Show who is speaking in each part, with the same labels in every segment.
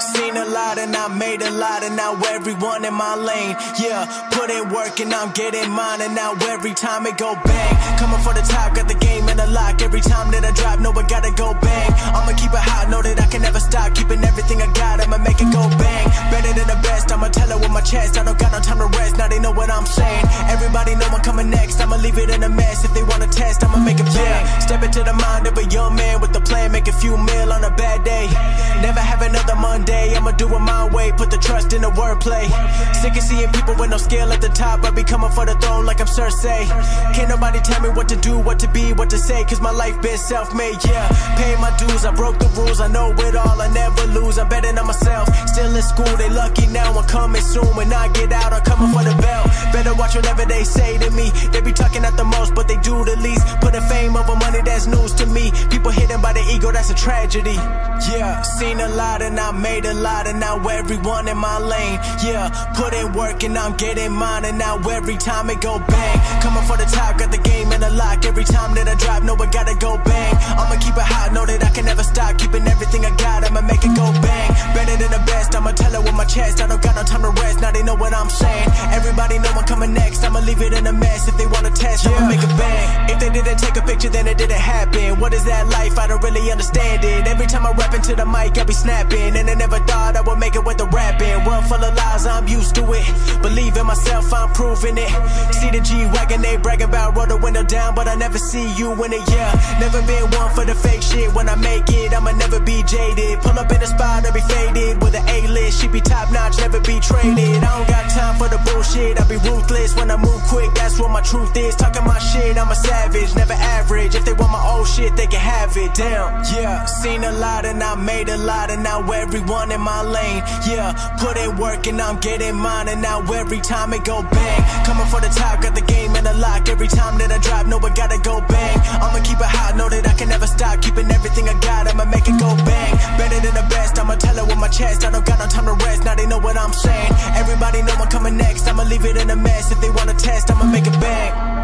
Speaker 1: Seen a lot and I made a lot and now everyone in my lane. Yeah, put in work and I'm getting mine and now every time it go bang. Coming for the top, got the game in a lock. Every time that I drop, know I gotta go bang. I'ma keep it hot, know that I can never stop. Keeping everything I got, I'ma make it go bang. Better than the best, I'ma tell it with my chest. I don't got no time to rest, now they know what I'm saying. Everybody know I'm coming next, I'ma leave it in a mess. If they wanna test, I'ma make it bang. Step into the mind of a young man with a plan, make a few mil on a bad day. Never have another Monday, I'ma do it my way. Put the trust in the wordplay. Sick of seeing people with no skill at the top. I be coming for the throne like I'm Cersei. Can't nobody tell me what to do, what to be, what to say, cause my life been self made, yeah. Pay my dues, I broke the rules, I know it all, I never lose. I'm betting on myself. Still in school, they lucky now, I'm coming soon. When I get out, I'm coming for the belt. Better watch whatever they say to me. They be talking at the most, but they do the least. Putting fame over money, that's news to me. People hidden by the ego, that's a tragedy. Yeah, seen a lot and I made a lot, and now everyone in my lane. Yeah, put in work and I'm getting mine, and now every time it go bang. Coming for the top, got the game in a lock. Every time that I drop, know I gotta go bang. I'ma keep it hot, know that I can never stop. Keeping everything I got, I'ma make it go bang. Better than the best, I'ma tell it with my chest. I don't got no time to rest, now they know what I'm saying. Everybody know I'm coming next, I'ma leave it in a mess. If they wanna test, I'ma make it bang. If they didn't take a picture, then it didn't happen. What is that life? I don't really understand it. Every time I rap into the mic, I be snapping. And never thought I would make it with the rapping. World full of lies, I'm used to it. Believe in myself, I'm proving it. See the G Wagon, they bragging about roll the window down, but I never see you in it, yeah. Never been one for the fake shit. When I make it, I'ma never be jaded. Pull up in the spot, I be faded. With an A list, she be top notch, never be traded. I don't got time for the bullshit, I be ruthless. When I move quick, that's what my truth is. Talking my shit, I'm a savage, never average. If they want my old shit, they can have it. Damn, yeah. Seen a lot and I made a lot, and now everyone in my lane. Yeah, put in work and I'm getting mine, and now every time it go bang. Coming for the top, got the game in a lock. Every time that I drop, know I gotta go bang. I'ma keep it hot, know that I can never stop. Keeping everything I got, I'ma make it go bang. Better than the best, I'ma tell it with my chest. I don't got no time to rest, now they know what I'm saying. Everybody know I'm coming next, I'ma leave it in a mess. If they wanna test, I'ma make it bang.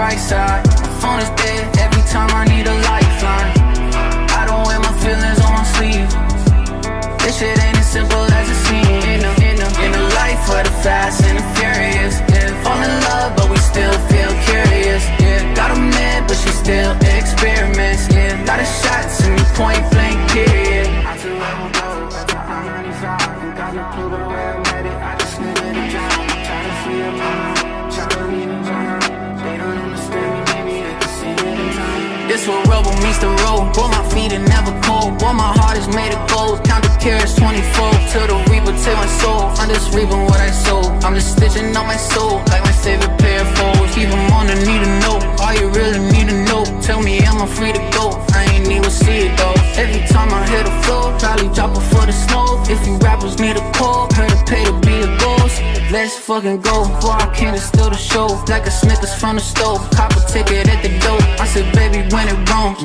Speaker 2: Bright side. My phone is dead every time I need a lifeline. I don't wear my feelings on my sleeve. This shit ain't as simple as it seems. In the, in the, in the life of the fast and the furious. Yeah, fall in love, but we still feel curious. Yeah, got a man, but she still experiments. Yeah, lot of shots me, point blank, meets the road. Boy, my feet are never cold. Boy, my heart is made of gold. Count the carats 24 till the reaper take my soul. I'm just reaping what I sow. I'm just stitching up my soul like my favorite pair of foes. Keep them on the need to know. All you really need to know. Tell me am I free to go? Ain't even see it though. Every time I hit the floor, probably drop it for the snow. If you rappers need a call, heard to pay to be a ghost. Let's fucking go. Boy, I can't steal the show. Like a Snickers from the stove. Cop a ticket at the door. I said, baby, when it wrong.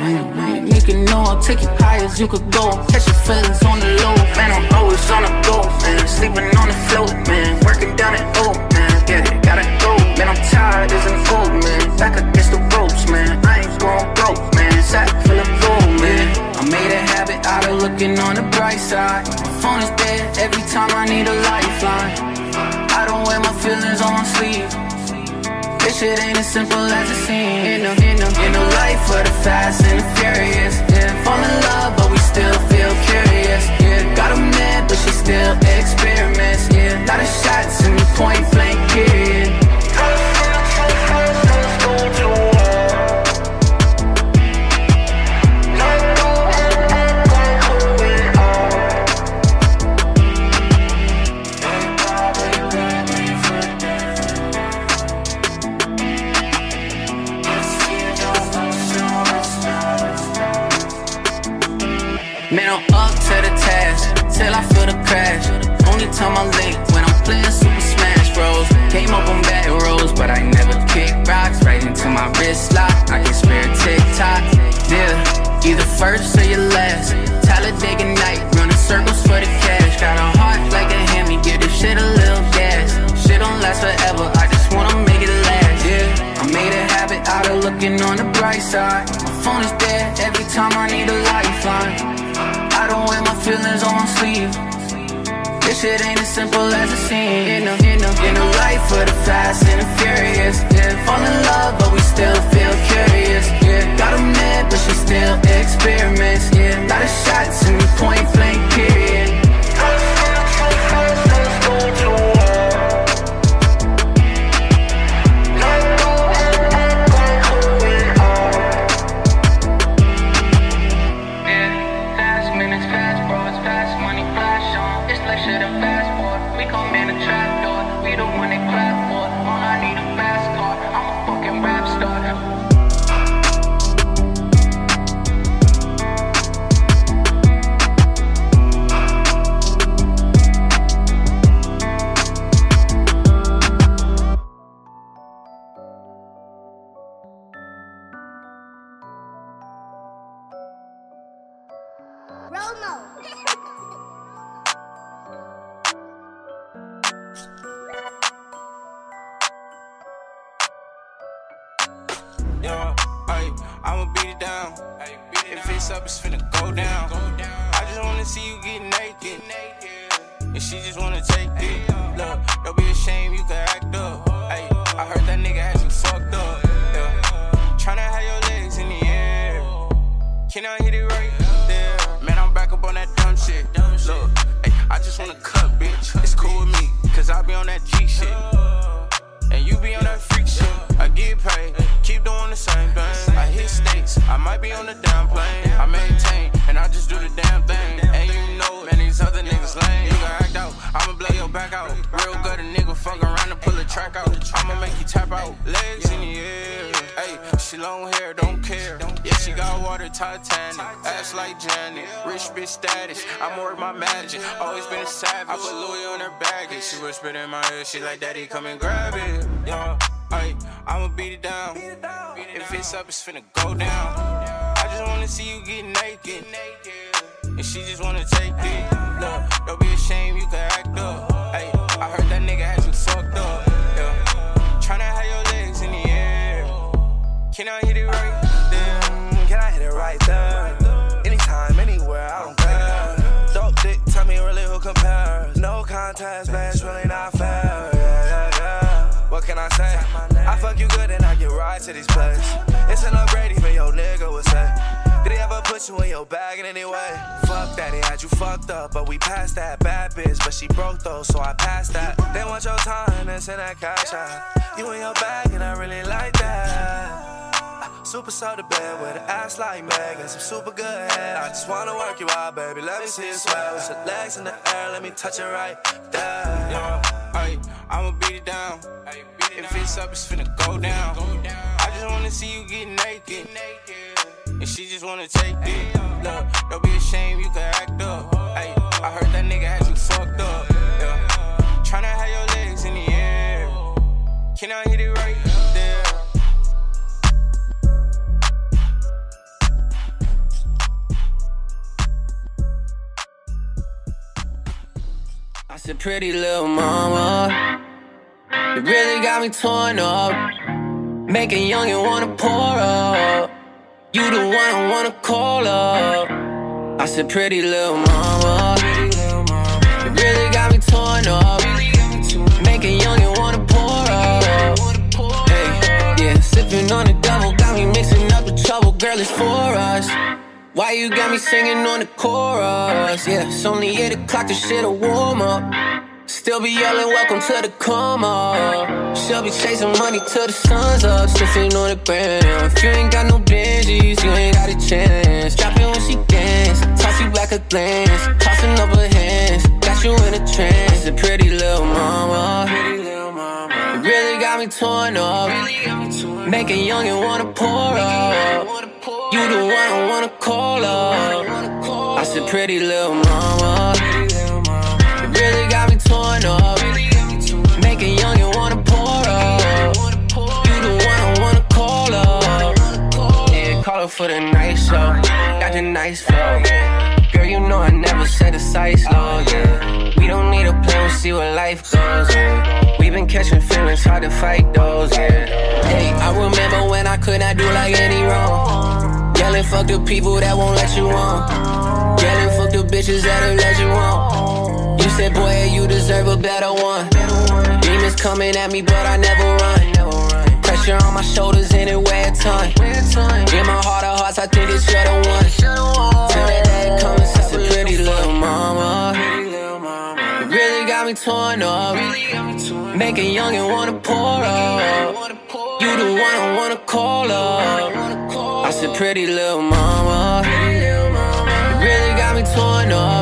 Speaker 2: You can know I'll take you high as you could go. Catch your feelings on the low. Man, I'm always on the go. Man, sleeping on the floor. Man, working down at O. Man, get it, gotta go. Man, I'm tired as an old man. Back against the ropes, man. I ain't going broke, looking on the bright side. My phone is dead every time I need a lifeline. I don't wear my feelings on my sleeve. This shit ain't as simple as it seems. In the, in the, in the life of the fast and the furious. Last forever, I just wanna make it last. Yeah, I made a habit out of looking on the bright side. My phone is dead every time I need a lifeline. I don't wear my feelings on my sleeve. This shit ain't as simple as it seems. In the, in the, in the life of the fast and the furious. Yeah, fall in love, but we still feel curious. Yeah, got a man, but she still experiments. Yeah, lot of shots the point blank period.
Speaker 3: Might be on the down plane. I maintain, and I just do the damn thing. And you know, man, these other niggas lame. You can act out, I'ma blow your back out. Real good, a nigga fuck around and pull a track out. I'ma make you tap out, legs in the air. Hey, she long hair, don't care. Yeah, she got water Titanic, ass like Janet, rich bitch status. I'm work my magic, always been a savage. I put Louis on her baggage. She whispered in my ear, she like, Daddy, come and grab it. Yeah, I'ma beat it down. If it's up, it's finna go down. I just wanna see you get naked. And she just wanna take it. Look, don't be ashamed, you can act up. Hey, I heard that nigga has you fucked up. Yeah.
Speaker 4: Tryna have your legs in the air. Can I hit it right there? Mm, can I hit it right there? I fuck you good and I get right to these plays. It's an upgrade, even your nigga would say. Did he ever put you in your bag in any way? Fuck that, he had you fucked up, but we passed that. Bad bitch, but she broke though, so I passed that. They want your time and send that cash out. You in your bag and I really like that. Super soda bed with an ass like Meg and some super good head. I just wanna work you out, baby. Let me see you sweat with your legs in the air. Let me touch it right there.
Speaker 3: Ay, I'ma beat it down. If it's up, it's finna go down. I just wanna see you get naked. And she just wanna take it. Look, don't be ashamed, you can act up. Ay, I heard that nigga had you fucked up. Yeah. Tryna have your legs in the air. Can I hit it right
Speaker 2: I said, pretty little mama. You really got me torn up. Making young and wanna pour up. You the one I wanna call up. I said, pretty little mama. You really got me torn up. Making young and wanna pour up. Hey, yeah, sipping on the double. Got me mixing up the trouble. Girl, it's for us. Why you got me singing on the chorus? Yeah, it's only 8 o'clock, this shit a warm up. Still be yelling, welcome to the come up. She'll be chasing money till the sun's up. Sniffing on the gram. If you ain't got no Benjis, you ain't got a chance. Drop it when she dance. Toss you back a glance. Tossing up her hands. Got you in a trance. A pretty little mama. You really got me torn up. Making young and wanna pour up. You the I wanna call up. I said, pretty little mama. You really got me torn up. Making young and wanna pour up. You the one I wanna call up. Yeah, call her for the night show. Got the nice flow. Girl, you know I never said the size low, yeah. We don't need a plan, we'll see where life goes, yeah. We been catching feelings, hard to fight those, yeah. Hey, I remember when I could not do like any wrong. Yelling, fuck the people that won't let you on. Yelling, fuck the bitches that'll let you on. You said, boy, you deserve a better one. Demons coming at me, but I never run. Pressure on my shoulders and it weigh a ton. In my heart of hearts, I think it's you're the one. Till that day comes, such a pretty little mama. Really got me torn up. Making young and wanna pour up. You the one I wanna call up. I said, pretty little mama. You really got me torn up.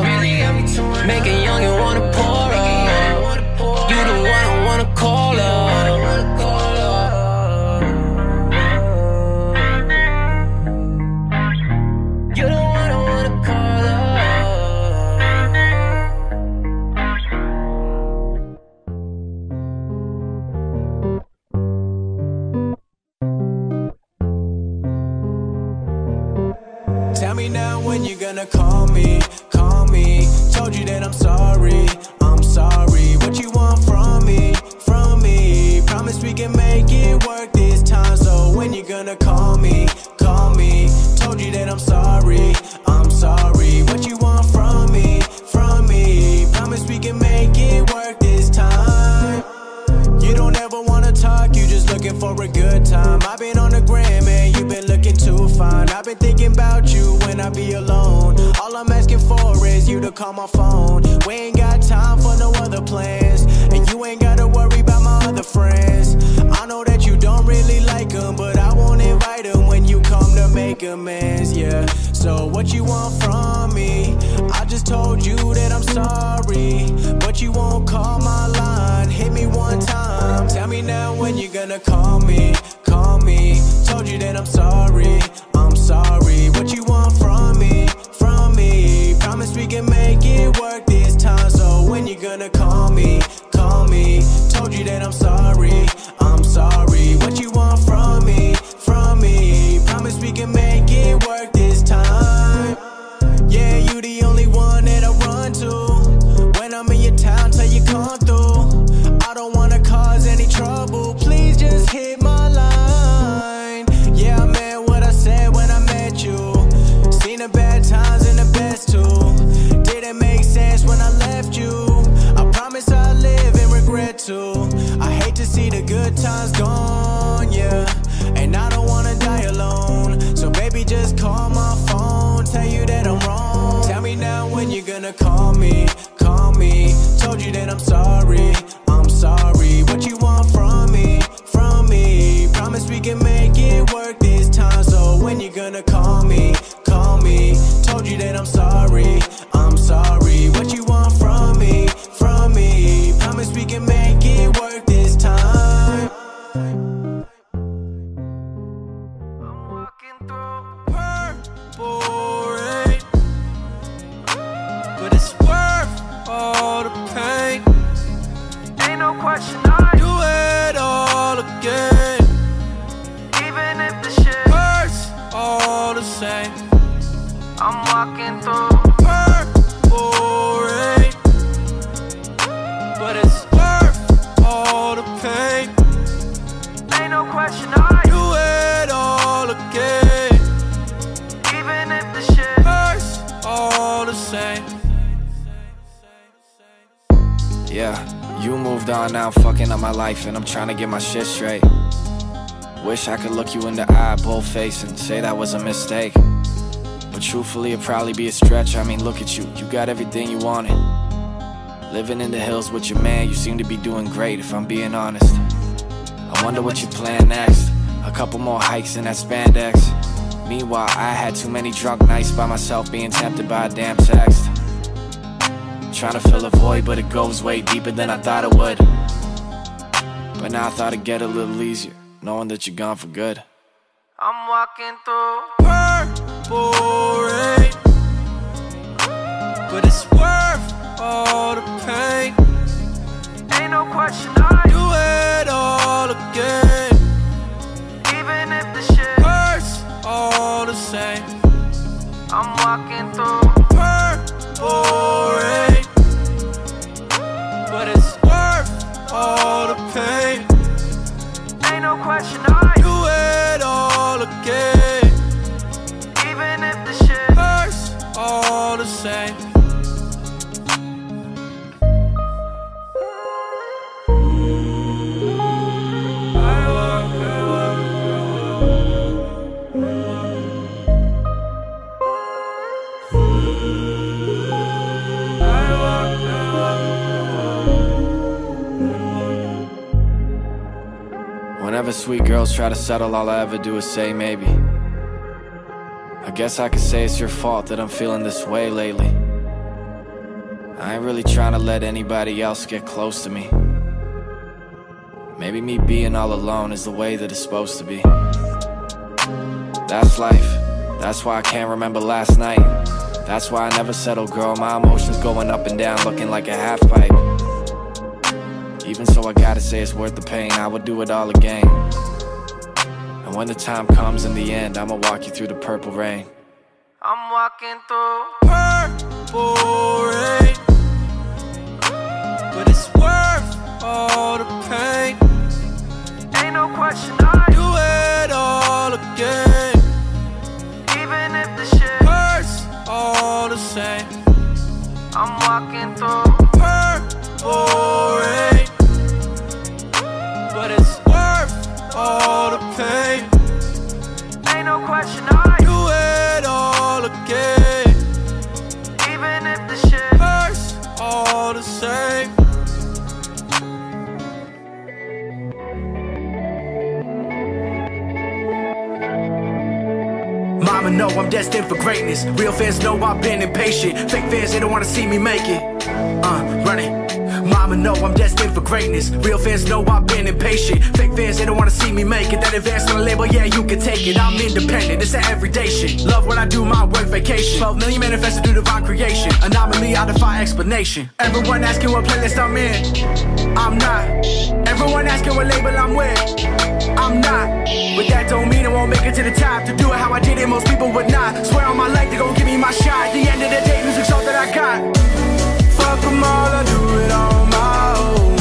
Speaker 1: You to call my phone. We ain't got time for no other plans. And you ain't gotta worry about my other friends. I know that you don't really like them, but I won't invite them when you come to make amends, yeah. So what you want from me? I just told you that I'm sorry, but you won't call my line. Hit me one time. Tell me now when you're gonna call me, call me. Told you that I'm sorry, I'm sorry. What you want Promise we can make it work this time. So when you gonna call me, call me. Told you that I'm sorry, I'm sorry. What you want from me, from me? Promise we can make it work this time. And I'm
Speaker 5: trying to get my shit straight. Wish I could look you in the eye, bold face, and say that was a mistake. But truthfully, it'd probably be a stretch. I mean, look at you, you got everything you wanted. Living in the hills with your man, you seem to be doing great, if I'm being honest. I wonder what you plan next. A couple more hikes in that spandex. Meanwhile, I had too many drunk nights by myself, being tempted by a damn text. Trying to fill a void, but it goes way deeper than I thought it would. But now I thought it'd get a little easier, knowing that you're gone for good.
Speaker 3: I'm walking through purple rain, but it's worth all the pain. Ain't no question I do it all again, even if the shit hurts all the same. I'm walking through all the same.
Speaker 5: Whenever sweet girls try to settle, all I ever do is say maybe. Guess I could say it's your fault that I'm feeling this way lately. I ain't really trying to let anybody else get close to me. Maybe me being all alone is the way that it's supposed to be. That's life. That's why I can't remember last night. That's why I never settle, girl. My emotions going up and down, looking like a half pipe. Even so, I gotta say it's worth the pain. I would do it all again. And when the time comes in the end, I'ma walk you through the purple rain.
Speaker 3: I'm walking through purple rain, but it's worth all the pain. Ain't no question I do it all again, I'm
Speaker 6: destined for greatness. Real fans know I've been impatient. Fake fans, they don't wanna see me make it. Uh, running. Mama know I'm destined for greatness. Real fans know I've been impatient. Fake fans, they don't wanna see me make it. That advance on the label, yeah, you can take it. I'm independent, it's an everyday shit. Love when I do my work vacation. 12 million manifested through divine creation. Anomaly, I defy explanation. Everyone asking what playlist I'm in. I'm not. Everyone asking what label I'm with. I'm not. But that don't mean I won't make it to the top. To do it how I did it, most people would not. Swear on my life, they gon' give me my shot. At the end of the day, music's all that I got. Fuck them all, I do it on my own.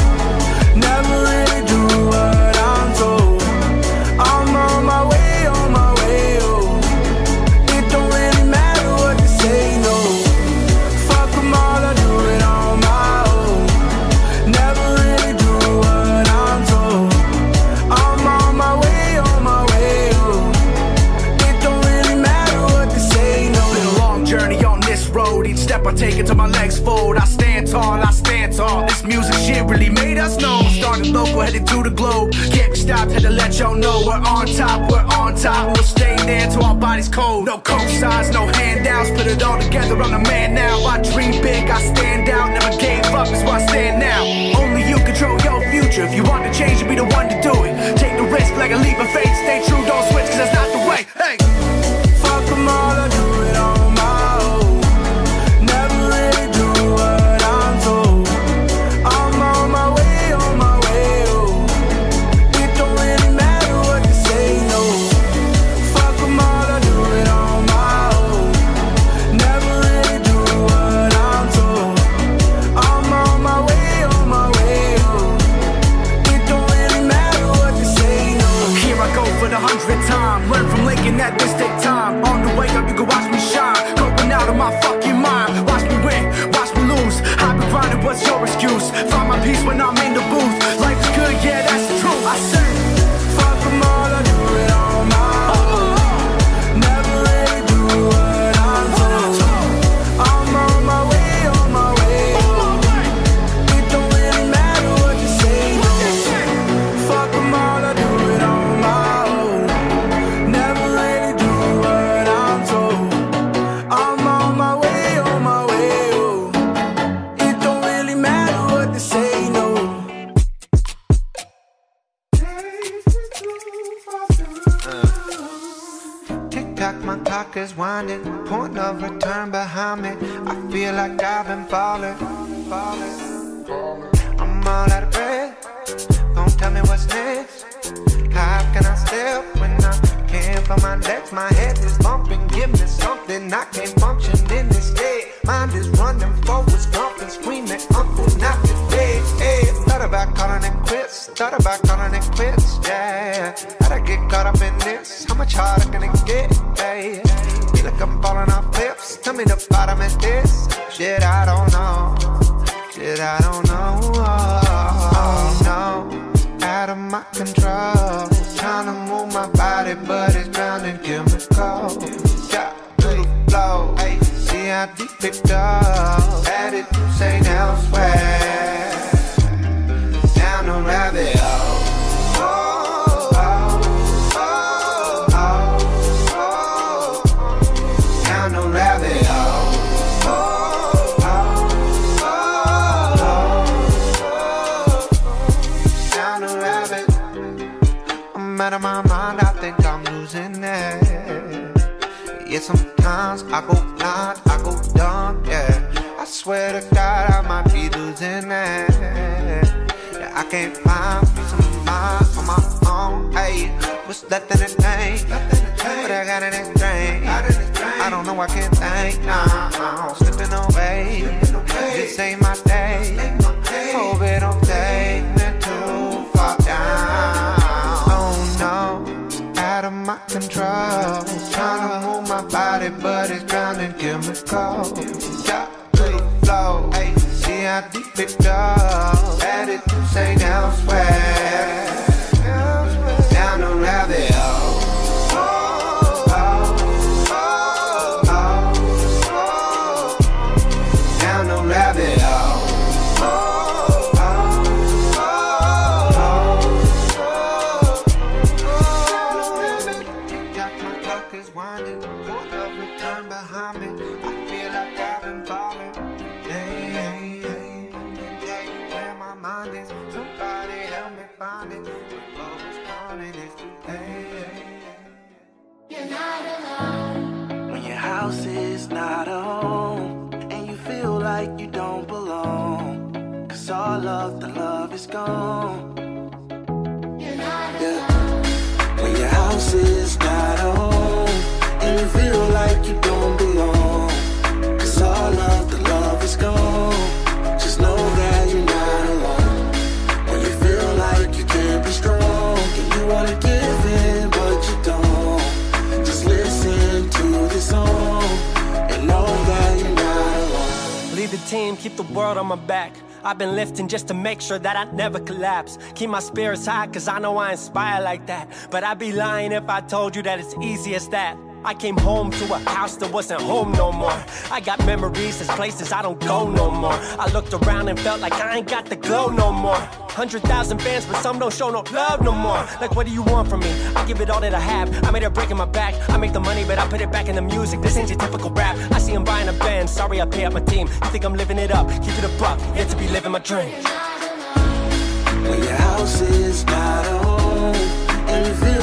Speaker 6: Road. Each step I take until my legs fold. I stand tall, I stand tall. This music shit really made us known. Started local, headed to the globe. Can't be stopped, had to let y'all know we're on top, we're on top. We'll stay there till our bodies cold. No cosigns, no handouts. Put it all together, I'm the man now. I dream big, I stand out. Never gave up, is where I stand now. Only you control your future. If you want to change, you be the one to do it. Take the risk like a leap of faith. Stay true, don't switch, cause that's not the way. Hey! Fuck them all, go for the hundredth time. Learn from Lincoln that this take time. On the way up, you can watch me shine. Going out of my fucking mind. Watch me win, watch me lose. I've been grinding, what's your excuse? Find my peace when I'm in the booth. Life
Speaker 7: winding. Point of return behind me. I feel like I've been falling, falling. I'm all out of breath. Don't tell me what's next. How can I step when I can't feel my legs? My head is bumping. Give me something. I can't function in this state. Mind is running forward, stomping, screaming. Uncle, not today. Hey, thought about calling it quits. Thought about calling it quits. Yeah, how'd I get caught up in this? How much harder can it get? I'm falling off cliffs. Tell me the bottom is this. Shit, I don't know. Shit, I don't know. Oh, no, out of my control. Trying to move my body, but it's drowning chemicals. Got to the flow. See how deep it goes. Headed I go blind, I go dumb, yeah. I swear to God, I might be losing it. Yeah, I can't find peace of mind on my own, hey. What's left in the tank? What I got in this drink? I don't know, I can't think, nah, I'm slipping away. This ain't my
Speaker 8: team, keep the world on my back. I've been lifting just to make sure that I never collapse. Keep my spirits high, cause I know I inspire like that. But I'd be lying if I told you that it's easy as that. I came home to a house that wasn't home no more. I got memories, there's places I don't go no more. I looked around and felt like I ain't got the glow no more. Hundred thousand fans, but some don't show no love no more. Like, what do you want from me? I give it all that I have. I made a break in my back. I make the money, but I put it back in the music. This ain't your typical rap. I see him buying a band. Sorry, I pay up my team. You think I'm living it up? Keep it a buck. Yet to be living my dream.
Speaker 9: When your house is not home and you feel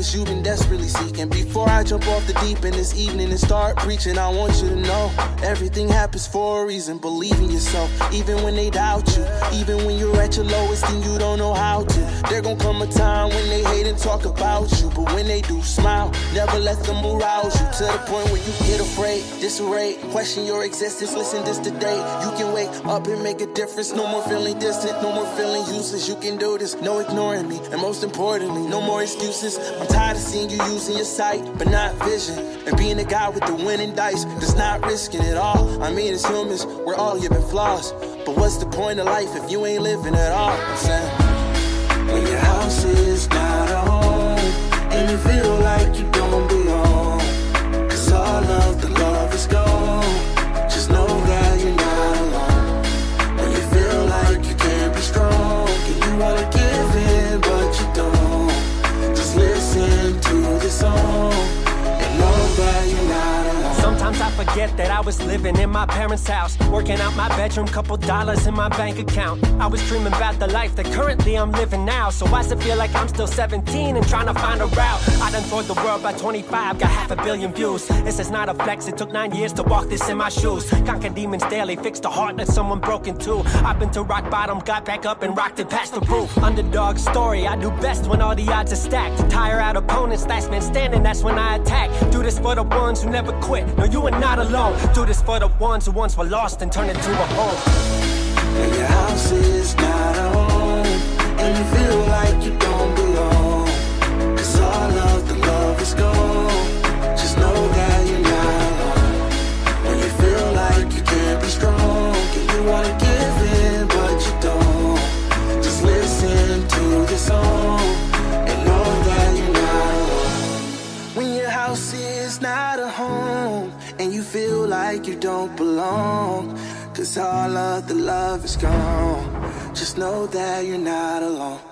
Speaker 9: guidance you've been desperately seeking. Before I jump off the deep end this evening and start preaching, I want you to know everything happens for a reason. Believe in yourself, even when they doubt you. Even when you're at your lowest and you don't know how to. There gonna come a time when they hate and talk about you. But when they do, smile. Never let them arouse you to the point where you get afraid, disarray, question your existence. Listen this today. You can wake up and make a difference. No more feeling distant, no more feeling useless. You can do this, no ignoring me. And most importantly, no more excuses. I'm tired of seeing you using your sight, but not vision. And being the guy with the winning dice, that's not risking it all. I mean, as humans, we're all given flaws. But what's the point of life if you ain't living at all? I'm saying, when your house is not a home, and you feel like you don't
Speaker 8: forget that I was living in my parents' house, working out my bedroom, couple dollars in my bank account. I was dreaming about the life that currently I'm living now. So why's it feel like I'm still 17 and trying to find a route? I done toured the world by 25, got half a billion views. This is not a flex, it took nine years to walk this in my shoes. Conquer demons daily, fixed a heart that someone broke into. I've been to rock bottom, got back up and rocked it past the roof. Underdog story, I do best when all the odds are stacked. Tire out opponents, last man standing, that's when I attack. Do this for the ones who never quit. No, you are not alone. Do this for the ones who once were lost and turned into a home.
Speaker 9: When your house is not a home And you feel like you like you don't belong Cause all of the love is gone. Just know that you're not alone.